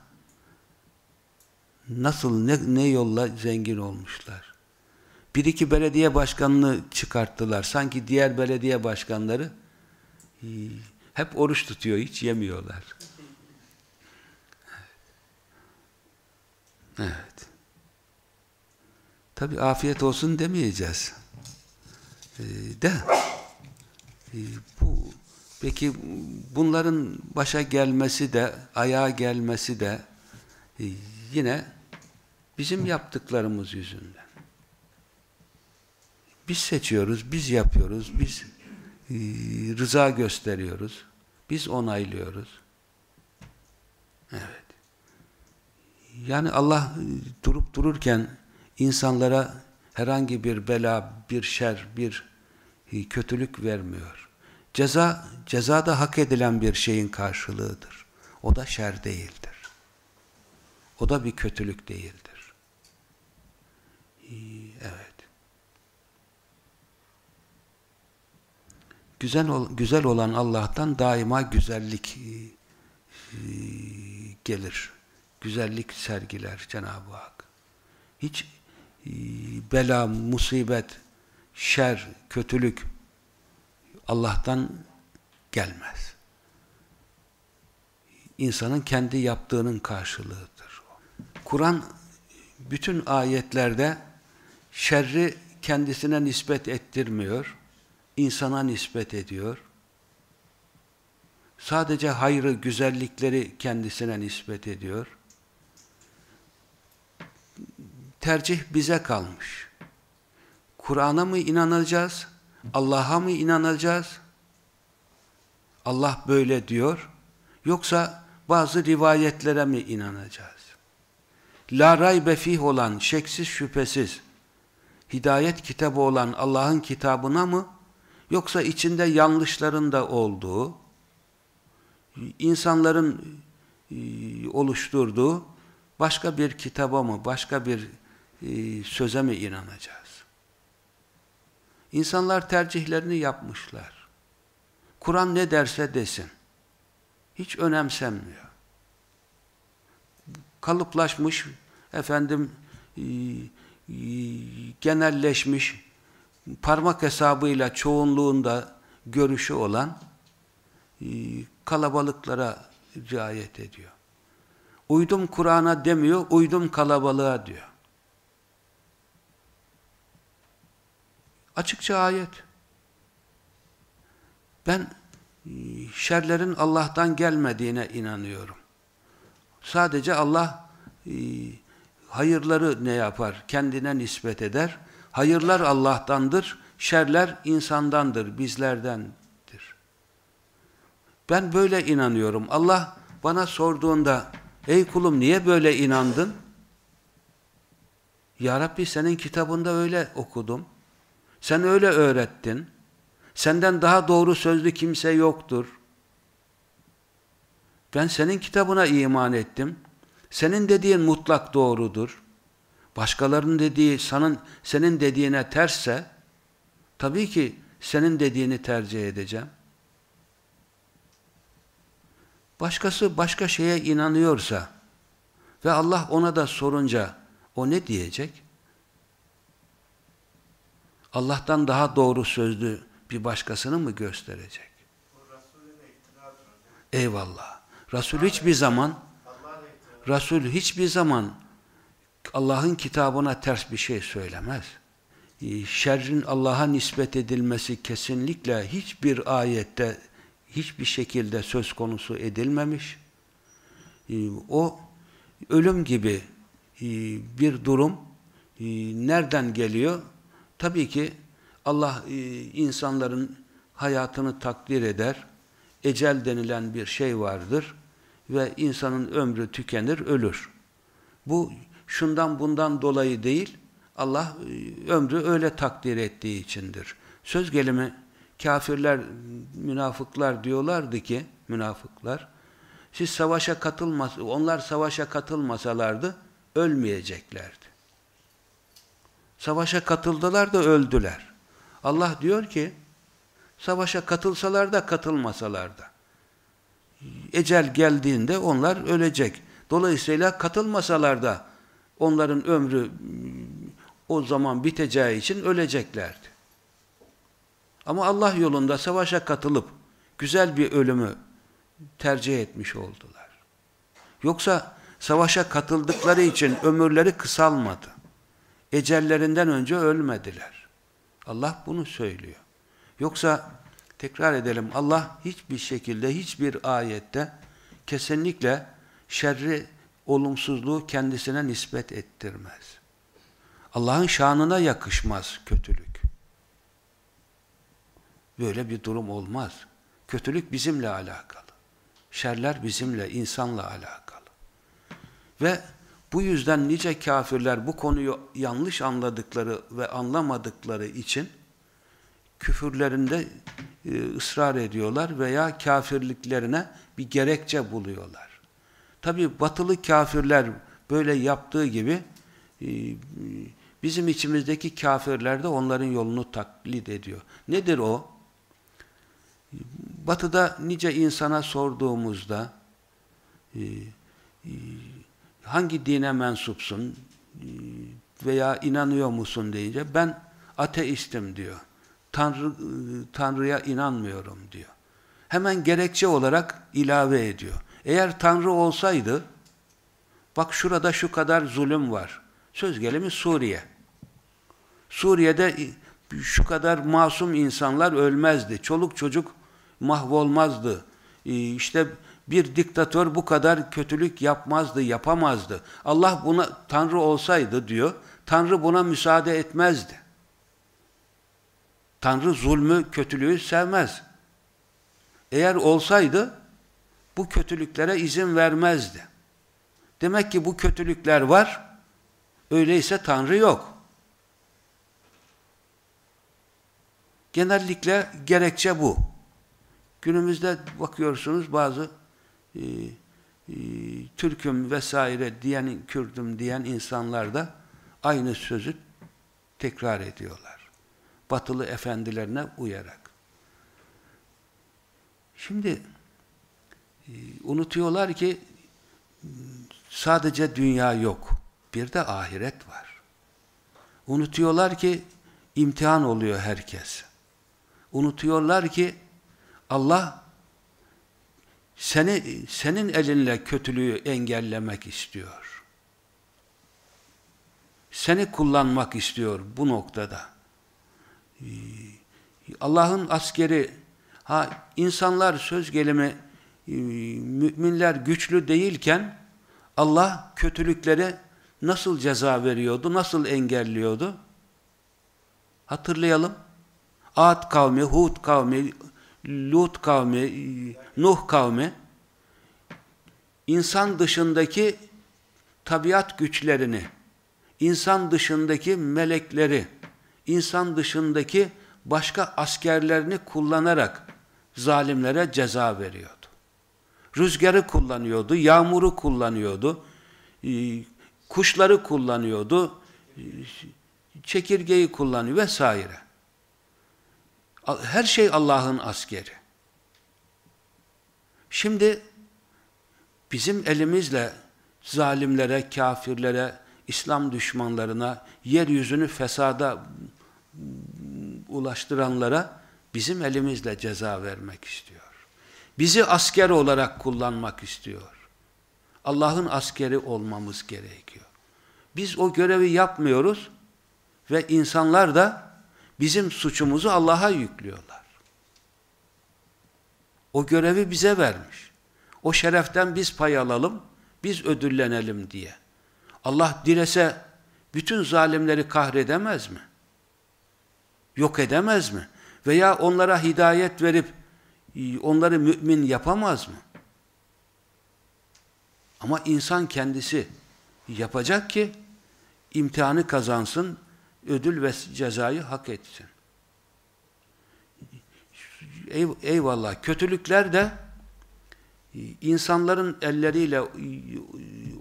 Nasıl, ne, ne yolla zengin olmuşlar. Bir iki belediye başkanını çıkarttılar. Sanki diğer belediye başkanları hep oruç tutuyor, hiç yemiyorlar. Evet. Tabi afiyet olsun demeyeceğiz. Ee, de e, bu peki bunların başa gelmesi de ayağa gelmesi de e, yine bizim yaptıklarımız yüzünden. Biz seçiyoruz, biz yapıyoruz, biz rıza gösteriyoruz, biz onaylıyoruz. Evet. Yani Allah e, durup dururken insanlara herhangi bir bela, bir şer, bir e, kötülük vermiyor. Ceza, ceza da hak edilen bir şeyin karşılığıdır. O da şer değildir. O da bir kötülük değildir. E, evet. Güzel, güzel olan Allah'tan daima güzellik gelir güzellik sergiler Cenab-ı Hak. Hiç e, bela, musibet, şer, kötülük Allah'tan gelmez. insanın kendi yaptığının karşılığıdır. Kur'an bütün ayetlerde şerri kendisine nispet ettirmiyor, insana nispet ediyor. Sadece hayrı, güzellikleri kendisine nispet ediyor. Tercih bize kalmış. Kur'an'a mı inanacağız? Allah'a mı inanacağız? Allah böyle diyor. Yoksa bazı rivayetlere mi inanacağız? La raybe fih olan, şeksiz şüphesiz, hidayet kitabı olan Allah'ın kitabına mı? Yoksa içinde yanlışların da olduğu, insanların e, oluşturduğu başka bir kitaba mı, başka bir e, söze mi inanacağız? İnsanlar tercihlerini yapmışlar. Kur'an ne derse desin. Hiç önemsenmiyor. Kalıplaşmış, efendim e, genelleşmiş, parmak hesabıyla çoğunluğunda görüşü olan kalabalıklara riayet ediyor. Uydum Kur'an'a demiyor, uydum kalabalığa diyor. Açıkça ayet. Ben e, şerlerin Allah'tan gelmediğine inanıyorum. Sadece Allah e, hayırları ne yapar? Kendine nispet eder. Hayırlar Allah'tandır, şerler insandandır, bizlerdendir. Ben böyle inanıyorum. Allah bana sorduğunda, ey kulum niye böyle inandın? Ya Rabbi senin kitabında öyle okudum. Sen öyle öğrettin. Senden daha doğru sözlü kimse yoktur. Ben senin kitabına iman ettim. Senin dediğin mutlak doğrudur. Başkalarının dediği senin, senin dediğine tersse tabii ki senin dediğini tercih edeceğim. Başkası başka şeye inanıyorsa ve Allah ona da sorunca o ne diyecek? Allah'tan daha doğru sözlü bir başkasını mı gösterecek? Eyvallah. Resul hiçbir zaman Resul hiçbir zaman Allah'ın kitabına ters bir şey söylemez. Ee, şerrin Allah'a nispet edilmesi kesinlikle hiçbir ayette hiçbir şekilde söz konusu edilmemiş. Ee, o ölüm gibi e, bir durum nereden geliyor? Tabii ki Allah insanların hayatını takdir eder. Ecel denilen bir şey vardır ve insanın ömrü tükenir, ölür. Bu şundan bundan dolayı değil, Allah ömrü öyle takdir ettiği içindir. Söz gelimi kafirler, münafıklar diyorlardı ki, münafıklar, siz savaşa katılmaz, onlar savaşa katılmasalardı ölmeyeceklerdi. Savaşa katıldılar da öldüler. Allah diyor ki, savaşa katılsalar da katılmasalar da. Ecel geldiğinde onlar ölecek. Dolayısıyla katılmasalar da onların ömrü o zaman biteceği için öleceklerdi. Ama Allah yolunda savaşa katılıp güzel bir ölümü tercih etmiş oldular. Yoksa savaşa katıldıkları için ömürleri kısalmadı. Ecellerinden önce ölmediler. Allah bunu söylüyor. Yoksa tekrar edelim Allah hiçbir şekilde hiçbir ayette kesinlikle şerri olumsuzluğu kendisine nispet ettirmez. Allah'ın şanına yakışmaz kötülük. Böyle bir durum olmaz. Kötülük bizimle alakalı. Şerler bizimle, insanla alakalı. Ve bu yüzden nice kafirler bu konuyu yanlış anladıkları ve anlamadıkları için küfürlerinde e, ısrar ediyorlar veya kafirliklerine bir gerekçe buluyorlar. Tabi batılı kafirler böyle yaptığı gibi e, bizim içimizdeki kafirler de onların yolunu taklit ediyor. Nedir o? Batıda nice insana sorduğumuzda e, hangi dine mensupsun veya inanıyor musun deyince ben ateistim diyor. Tanrı, Tanrı'ya inanmıyorum diyor. Hemen gerekçe olarak ilave ediyor. Eğer Tanrı olsaydı, bak şurada şu kadar zulüm var. Söz gelimi Suriye. Suriye'de şu kadar masum insanlar ölmezdi. Çoluk çocuk mahvolmazdı. Ee, İşte bir diktatör bu kadar kötülük yapmazdı, yapamazdı. Allah buna Tanrı olsaydı diyor, Tanrı buna müsaade etmezdi. Tanrı zulmü, kötülüğü sevmez. Eğer olsaydı bu kötülüklere izin vermezdi. Demek ki bu kötülükler var, öyleyse Tanrı yok. Genellikle gerekçe bu. Günümüzde bakıyorsunuz bazı e, e, Türk'üm vesaire diyen, Kürdüm diyen insanlar da aynı sözü tekrar ediyorlar. Batılı efendilerine uyarak. Şimdi unutuyorlar ki sadece dünya yok. Bir de ahiret var. Unutuyorlar ki imtihan oluyor herkes. Unutuyorlar ki Allah seni senin elinle kötülüğü engellemek istiyor. Seni kullanmak istiyor bu noktada. Ee, Allah'ın askeri ha insanlar söz gelimi müminler güçlü değilken Allah kötülükleri nasıl ceza veriyordu, nasıl engelliyordu? Hatırlayalım. Ad kavmi, Hud kavmi, Lut kavmi, Nuh kavmi insan dışındaki tabiat güçlerini, insan dışındaki melekleri, insan dışındaki başka askerlerini kullanarak zalimlere ceza veriyordu. Rüzgarı kullanıyordu, yağmuru kullanıyordu, kuşları kullanıyordu, çekirgeyi kullanıyor vesaire. Her şey Allah'ın askeri. Şimdi bizim elimizle zalimlere, kafirlere, İslam düşmanlarına, yeryüzünü fesada ulaştıranlara bizim elimizle ceza vermek istiyor. Bizi asker olarak kullanmak istiyor. Allah'ın askeri olmamız gerekiyor. Biz o görevi yapmıyoruz ve insanlar da bizim suçumuzu Allah'a yüklüyorlar. O görevi bize vermiş. O şereften biz pay alalım, biz ödüllenelim diye. Allah dilese bütün zalimleri kahredemez mi? Yok edemez mi? Veya onlara hidayet verip onları mümin yapamaz mı? Ama insan kendisi yapacak ki imtihanı kazansın, ödül ve cezayı hak etsin. Eyvallah. Kötülükler de insanların elleriyle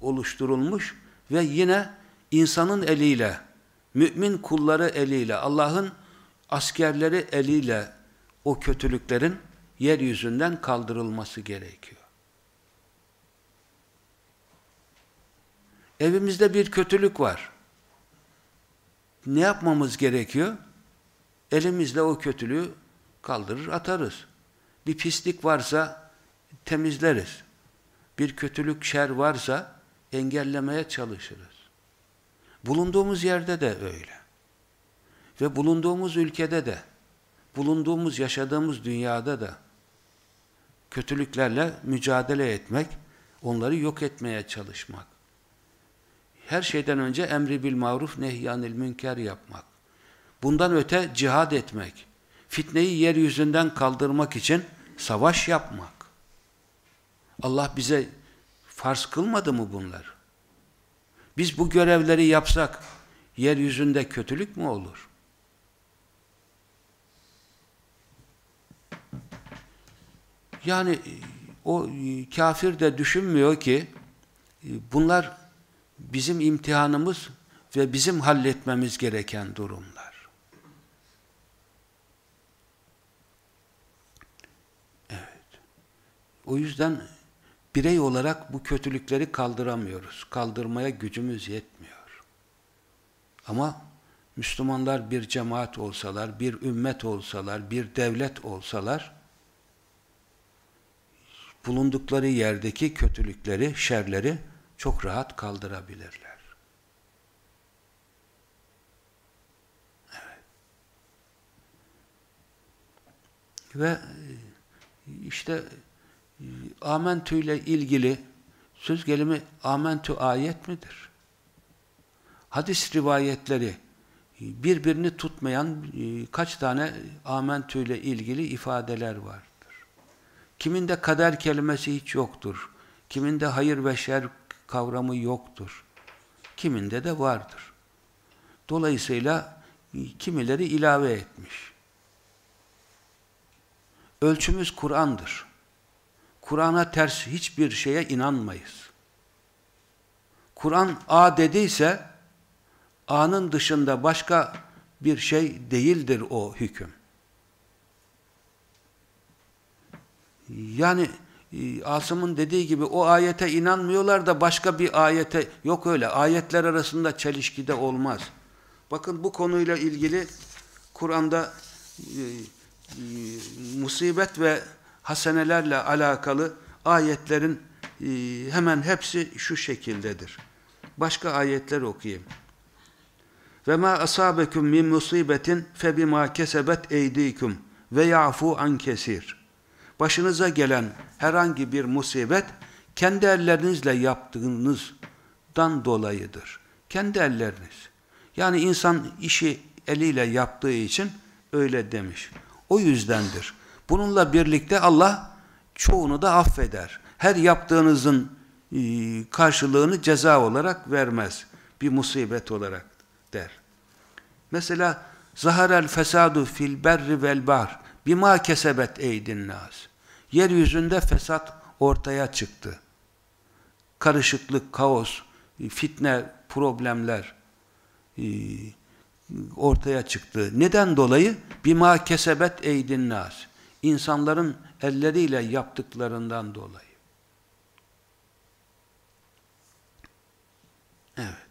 oluşturulmuş ve yine insanın eliyle, mümin kulları eliyle, Allah'ın askerleri eliyle o kötülüklerin yeryüzünden kaldırılması gerekiyor. Evimizde bir kötülük var. Ne yapmamız gerekiyor? Elimizle o kötülüğü kaldırır atarız. Bir pislik varsa temizleriz. Bir kötülük, şer varsa engellemeye çalışırız. Bulunduğumuz yerde de öyle. Ve bulunduğumuz ülkede de, bulunduğumuz, yaşadığımız dünyada da kötülüklerle mücadele etmek, onları yok etmeye çalışmak. Her şeyden önce emri bil maruf nehyanil münker yapmak. Bundan öte cihad etmek. Fitneyi yeryüzünden kaldırmak için savaş yapmak. Allah bize farz kılmadı mı bunlar? Biz bu görevleri yapsak yeryüzünde kötülük mü olur? Yani o kafir de düşünmüyor ki bunlar bizim imtihanımız ve bizim halletmemiz gereken durumlar. Evet. O yüzden birey olarak bu kötülükleri kaldıramıyoruz. Kaldırmaya gücümüz yetmiyor. Ama Müslümanlar bir cemaat olsalar, bir ümmet olsalar, bir devlet olsalar bulundukları yerdeki kötülükleri, şerleri çok rahat kaldırabilirler. Evet. Ve e, işte e, amentü ile ilgili söz gelimi amentü ayet midir? Hadis rivayetleri e, birbirini tutmayan kaç tane amentü ile ilgili ifadeler vardır. Kiminde kader kelimesi hiç yoktur. Kiminde hayır ve şer kavramı yoktur. Kiminde de vardır. Dolayısıyla kimileri ilave etmiş. Ölçümüz Kur'an'dır. Kur'an'a ters hiçbir şeye inanmayız. Kur'an A dediyse A'nın dışında başka bir şey değildir o hüküm. Yani e, Asım'ın dediği gibi o ayete inanmıyorlar da başka bir ayete yok öyle. Ayetler arasında çelişkide olmaz. Bakın bu konuyla ilgili Kur'an'da e, e, musibet ve hasenelerle alakalı ayetlerin hemen hepsi şu şekildedir. Başka ayetler okuyayım. Ve ma asabekum min musibetin fe bima kesebet eydikum ve yafu an kesir. Başınıza gelen herhangi bir musibet kendi ellerinizle yaptığınızdan dolayıdır. Kendi elleriniz. Yani insan işi eliyle yaptığı için öyle demiş. O yüzdendir. Bununla birlikte Allah çoğunu da affeder. Her yaptığınızın e, karşılığını ceza olarak vermez. Bir musibet olarak der. Mesela zaharel fesadu fil berri vel bahr bima kesebet eydin nas. Yeryüzünde fesat ortaya çıktı. Karışıklık, kaos, fitne, problemler e, ortaya çıktı. Neden dolayı? Bima kesebet eydin nas. İnsanların elleriyle yaptıklarından dolayı. Evet.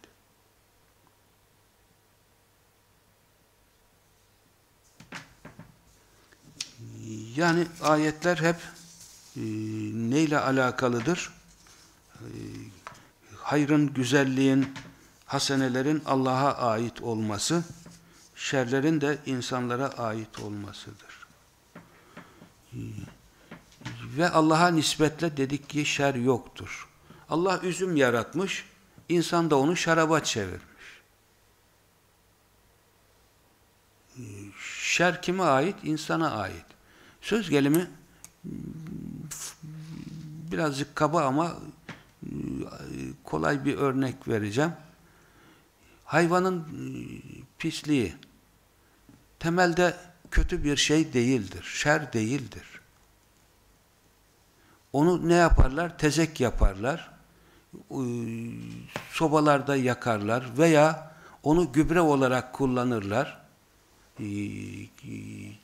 Yani ayetler hep e, neyle alakalıdır? E, hayrın, güzelliğin, hasenelerin Allah'a ait olması, şerlerin de insanlara ait olmasıdır. E, ve Allah'a nispetle dedik ki şer yoktur. Allah üzüm yaratmış, insan da onu şaraba çevirmiş. E, şer kime ait? İnsana ait. Söz gelimi birazcık kaba ama kolay bir örnek vereceğim. Hayvanın pisliği temelde kötü bir şey değildir, şer değildir. Onu ne yaparlar? Tezek yaparlar, sobalarda yakarlar veya onu gübre olarak kullanırlar.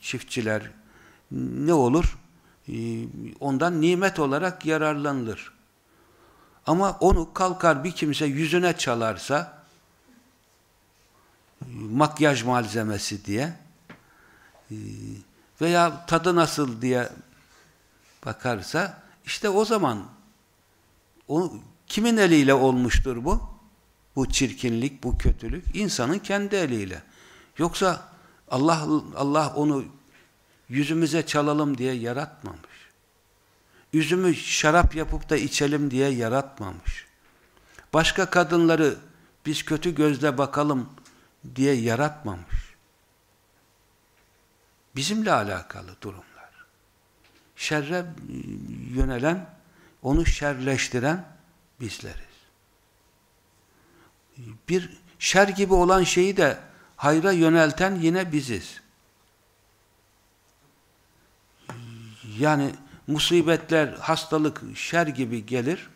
Çiftçiler, ne olur? Ee, ondan nimet olarak yararlanılır. Ama onu kalkar bir kimse yüzüne çalarsa makyaj malzemesi diye e, veya tadı nasıl diye bakarsa işte o zaman o, kimin eliyle olmuştur bu? Bu çirkinlik, bu kötülük insanın kendi eliyle. Yoksa Allah Allah onu yüzümüze çalalım diye yaratmamış. Üzümü şarap yapıp da içelim diye yaratmamış. Başka kadınları biz kötü gözle bakalım diye yaratmamış. Bizimle alakalı durumlar. Şerre yönelen, onu şerleştiren bizleriz. Bir şer gibi olan şeyi de hayra yönelten yine biziz. Yani musibetler, hastalık, şer gibi gelir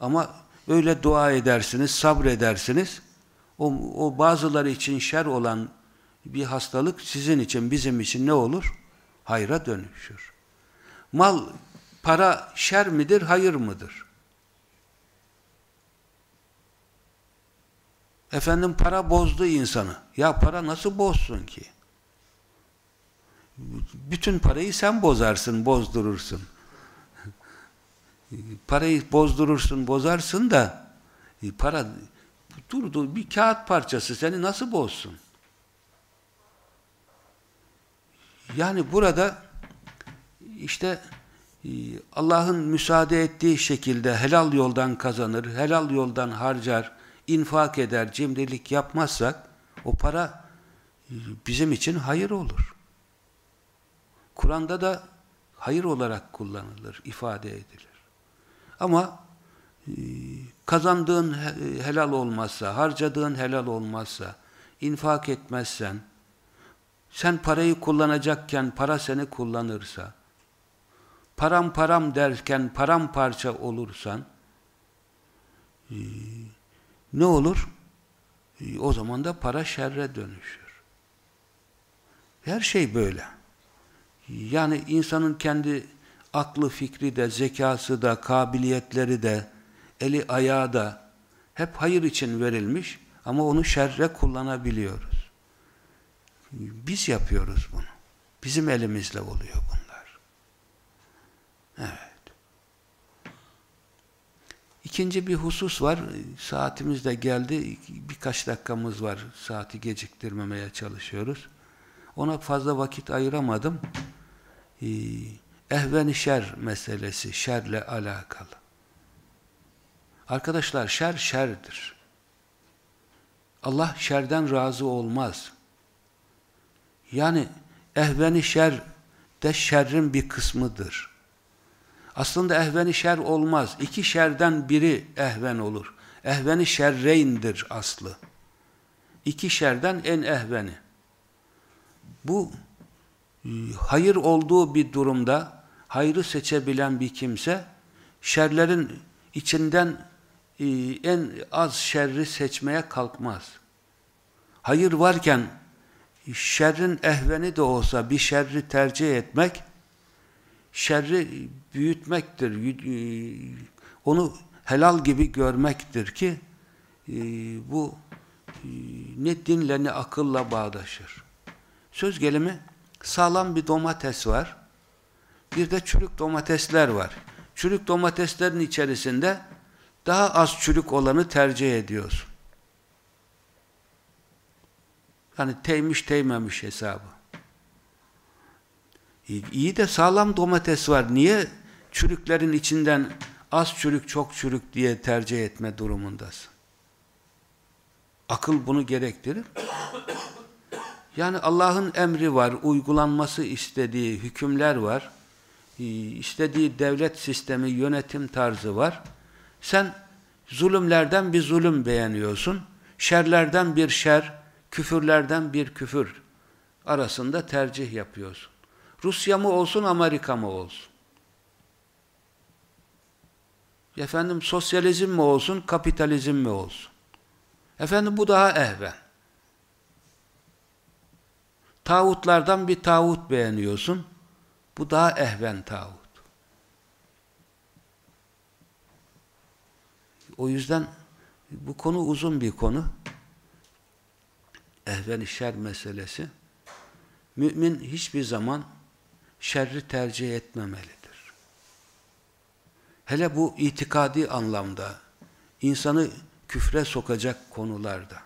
ama öyle dua edersiniz, sabredersiniz. O, o bazıları için şer olan bir hastalık sizin için, bizim için ne olur? Hayra dönüşür. Mal, para şer midir, hayır mıdır? Efendim para bozdu insanı. Ya para nasıl bozsun ki? Bütün parayı sen bozarsın, bozdurursun. Parayı bozdurursun, bozarsın da e, para durdu bir kağıt parçası seni nasıl bozsun? Yani burada işte e, Allah'ın müsaade ettiği şekilde helal yoldan kazanır, helal yoldan harcar, infak eder, cimrilik yapmazsak o para e, bizim için hayır olur. Kur'an'da da hayır olarak kullanılır, ifade edilir. Ama e, kazandığın helal olmazsa, harcadığın helal olmazsa, infak etmezsen, sen parayı kullanacakken para seni kullanırsa, param param derken paramparça olursan, e, ne olur? E, o zaman da para şerre dönüşür. Her şey böyle. Yani insanın kendi aklı fikri de, zekası da, kabiliyetleri de, eli ayağı da hep hayır için verilmiş ama onu şerre kullanabiliyoruz. Biz yapıyoruz bunu. Bizim elimizle oluyor bunlar. Evet. İkinci bir husus var. Saatimiz de geldi. Birkaç dakikamız var. Saati geciktirmemeye çalışıyoruz. Ona fazla vakit ayıramadım. Ee, ehven-i şer meselesi. Şerle alakalı. Arkadaşlar şer şerdir. Allah şerden razı olmaz. Yani ehveni şer de şerrin bir kısmıdır. Aslında ehveni şer olmaz. İki şerden biri ehven olur. Ehveni şerreyndir aslı. İki şerden en ehveni. Bu hayır olduğu bir durumda hayrı seçebilen bir kimse şerlerin içinden e, en az şerri seçmeye kalkmaz. Hayır varken şerrin ehveni de olsa bir şerri tercih etmek şerri büyütmektir. E, onu helal gibi görmektir ki e, bu ne dinle ne akılla bağdaşır. Söz gelimi sağlam bir domates var. Bir de çürük domatesler var. Çürük domateslerin içerisinde daha az çürük olanı tercih ediyorsun. Yani teymiş teymemiş hesabı. İyi de sağlam domates var. Niye çürüklerin içinden az çürük çok çürük diye tercih etme durumundasın? Akıl bunu gerektirir. Yani Allah'ın emri var, uygulanması istediği hükümler var, istediği devlet sistemi, yönetim tarzı var. Sen zulümlerden bir zulüm beğeniyorsun, şerlerden bir şer, küfürlerden bir küfür arasında tercih yapıyorsun. Rusya mı olsun, Amerika mı olsun? Efendim sosyalizm mi olsun, kapitalizm mi olsun? Efendim bu daha ehven. Tağutlardan bir tağut beğeniyorsun. Bu daha ehven tağut. O yüzden bu konu uzun bir konu ehven şer meselesi mümin hiçbir zaman şerri tercih etmemelidir. Hele bu itikadi anlamda insanı küfre sokacak konularda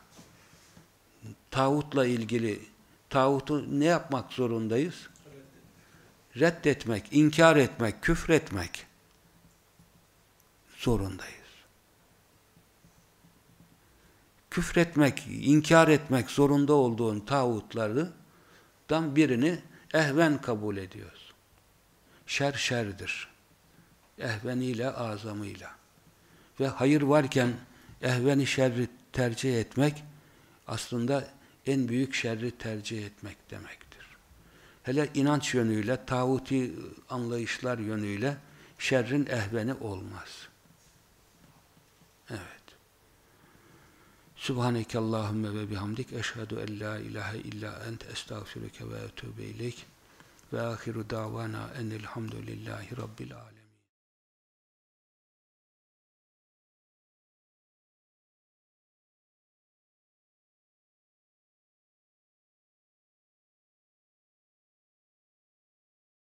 tağutla ilgili tağutu ne yapmak zorundayız? Reddetmek, inkar etmek, küfretmek zorundayız. küfretmek, inkar etmek zorunda olduğun tağutlardan birini ehven kabul ediyoruz. Şer şerdir. Ehveniyle, azamıyla. Ve hayır varken ehveni şerri tercih etmek aslında en büyük şerri tercih etmek demektir. Hele inanç yönüyle, tağuti anlayışlar yönüyle şerrin ehveni olmaz. Evet. Subhaneke Allahümme ve bihamdik eşhedü en la ilahe illa ent estağfiruke ve etûbe ileyk ve ahiru davana enilhamdülillahi rabbil alemin.